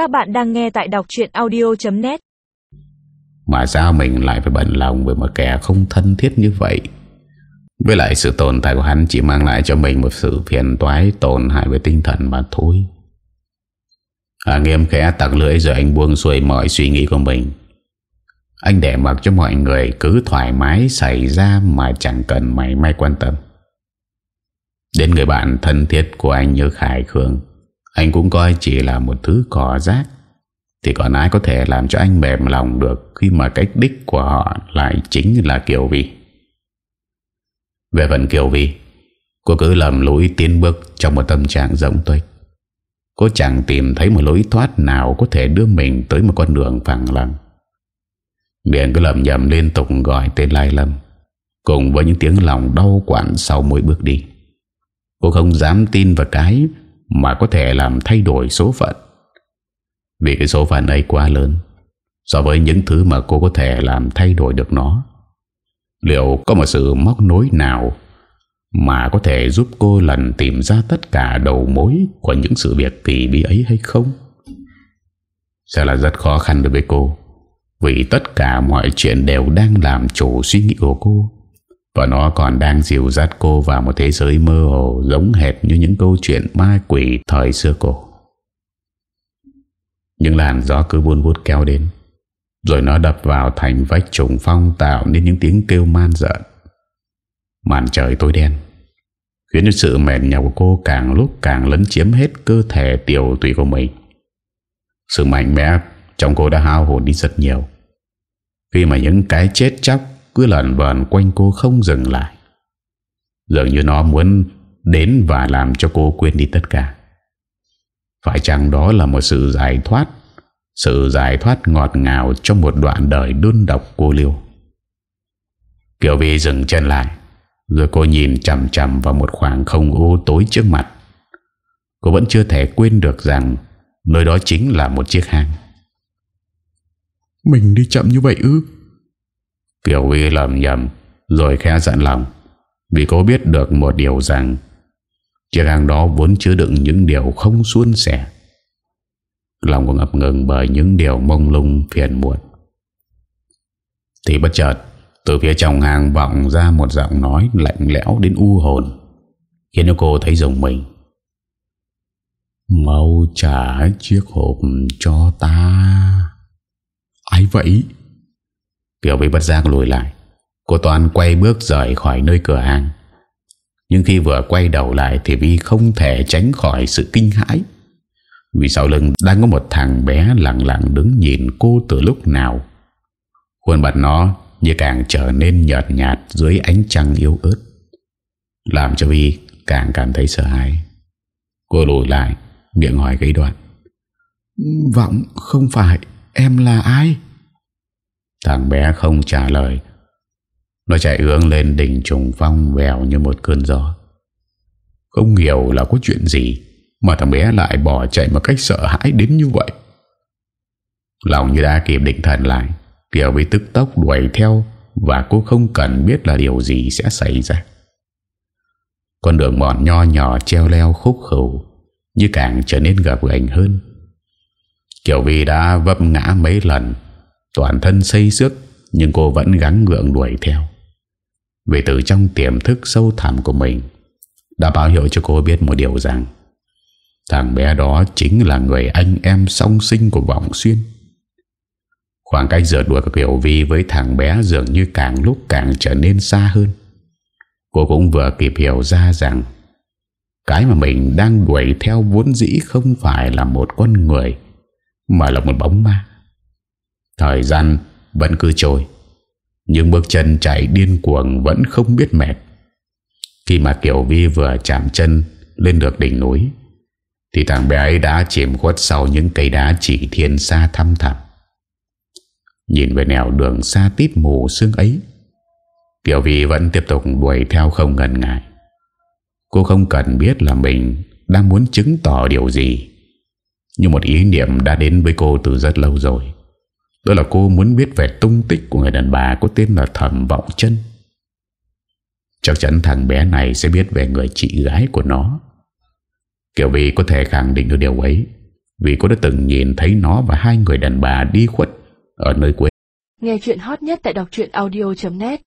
Các bạn đang nghe tại đọc chuyện audio.net Mà sao mình lại phải bận lòng với một kẻ không thân thiết như vậy. Với lại sự tồn tại của hắn chỉ mang lại cho mình một sự phiền toái, tổn hại với tinh thần mà thôi. À nghiêm khẽ tặng lưỡi rồi anh buông xuôi mọi suy nghĩ của mình. Anh để mặc cho mọi người cứ thoải mái xảy ra mà chẳng cần mày may quan tâm. Đến người bạn thân thiết của anh như Khải Khương. Anh cũng coi chỉ là một thứ cỏ rác. Thì còn ai có thể làm cho anh mềm lòng được Khi mà cách đích của họ lại chính là Kiều Vi? Về phần Kiều Vi, Cô cứ lầm lũi tiến bước trong một tâm trạng rộng tuếch. Cô chẳng tìm thấy một lối thoát nào Có thể đưa mình tới một con đường phẳng lặng. Miệng cứ lầm nhầm liên tục gọi tên Lai Lâm, Cùng với những tiếng lòng đau quặn sau mỗi bước đi. Cô không dám tin vào cái mà có thể làm thay đổi số phận. Vì cái số phận ấy quá lớn, So với những thứ mà cô có thể làm thay đổi được nó, Liệu có một sự móc nối nào Mà có thể giúp cô lần tìm ra tất cả đầu mối Của những sự việc kỳ bí ấy hay không? Sẽ là rất khó khăn đối với cô, Vì tất cả mọi chuyện đều đang làm chủ suy nghĩ của cô và nó còn đang dìu dắt cô vào một thế giới mơ hồ Giống hệt như những câu chuyện ma quỷ thời xưa cổ. Những làn gió cứ buôn vút kéo đến, Rồi nó đập vào thành vách trùng phong Tạo nên những tiếng kêu man dợn Màn trời tối đen, Khiến cho sự mệt nhọc của cô càng lúc càng lấn chiếm hết cơ thể tiểu tùy của mình. Sự mạnh mẽ trong cô đã hao hồn đi rất nhiều. Khi mà những cái chết chóc cứ lẩn vẩn quanh cô không dừng lại. Dường như nó muốn đến và làm cho cô quên đi tất cả. Phải chăng đó là một sự giải thoát, sự giải thoát ngọt ngào trong một đoạn đời đơn độc cô liêu. Kiều Vi dừng chân lại, rồi cô nhìn chầm chầm vào một khoảng không u tối trước mặt. Cô vẫn chưa thể quên được rằng nơi đó chính là một chiếc hang. Mình đi chậm như vậy ư? Kiều Vi lầm nhầm, Rồi khẽ giận lòng. Vì cô biết được một điều rằng, Chiếc hàng đó vốn chứa đựng những điều không suôn sẻ. Lòng cô ngập ngừng bởi những điều mông lung, phiền muộn. Thì bất chợt, Từ phía trong hàng vọng ra một giọng nói lạnh lẽo đến u hồn, Khiến cho cô thấy rồng mình. Mau trả chiếc hộp cho ta. Ai vậy? Kiều bị bất giác lùi lại. Cô Toàn quay bước rời khỏi nơi cửa hàng. Nhưng khi vừa quay đầu lại Thì Vi không thể tránh khỏi sự kinh hãi. Vì sau lưng đang có một thằng bé lặng lặng đứng nhìn cô từ lúc nào. Khuôn mặt nó như càng trở nên nhợt nhạt dưới ánh trăng yếu ớt. Làm cho Vi càng cảm thấy sợ hãi. Cô lùi lại, Miệng hỏi gây đoạn. Vọng, không phải Em là ai? Thằng bé không trả lời. Nó chạy hướng lên đỉnh trùng phong Vèo như một cơn gió. Không hiểu là có chuyện gì Mà thằng bé lại bỏ chạy Một cách sợ hãi đến như vậy. Lòng như đã kịp định thần lại, Kiều bị tức tốc đuổi theo Và cô không cần biết là điều gì sẽ xảy ra. Con đường mòn nho nhỏ treo leo khúc khẩu Như càng trở nên gập gành hơn. Kiều Vi đã vấp ngã mấy lần Toàn thân xây xước, Nhưng cô vẫn gắng gượng đuổi theo. Vì từ trong tiềm thức sâu thẳm của mình, Đã báo hiệu cho cô biết một điều rằng, Thằng bé đó chính là người anh em song sinh của Vọng Xuyên. Khoảng cách giữa đuổi của Kiều Vi với thằng bé dường như càng lúc càng trở nên xa hơn. Cô cũng vừa kịp hiểu ra rằng, Cái mà mình đang đuổi theo vốn dĩ không phải là một con người, Mà là một bóng ma. Thời gian vẫn cứ trôi, Nhưng bước chân chạy điên cuồng Vẫn không biết mệt. Khi mà Kiều Vi vừa chạm chân Lên được đỉnh núi, Thì thằng bé ấy đã chìm khuất Sau những cây đá chỉ thiên xa thăm thẳm. Nhìn về nẻo đường xa tít mù sương ấy, Kiều Vi vẫn tiếp tục đuổi theo không ngần ngại. Cô không cần biết là mình Đang muốn chứng tỏ điều gì, Nhưng một ý niệm đã đến với cô từ rất lâu rồi đó là cô muốn biết về tung tích của người đàn bà có tên là Thẩm Vọng chân. Chắc chắn thằng bé này sẽ biết về người chị gái của nó. Kiểu vì có thể khẳng định được điều ấy, Vì cô đã từng nhìn thấy nó và hai người đàn bà đi khuất Ở nơi quê. Nghe chuyện hot nhất tại đọc audio.net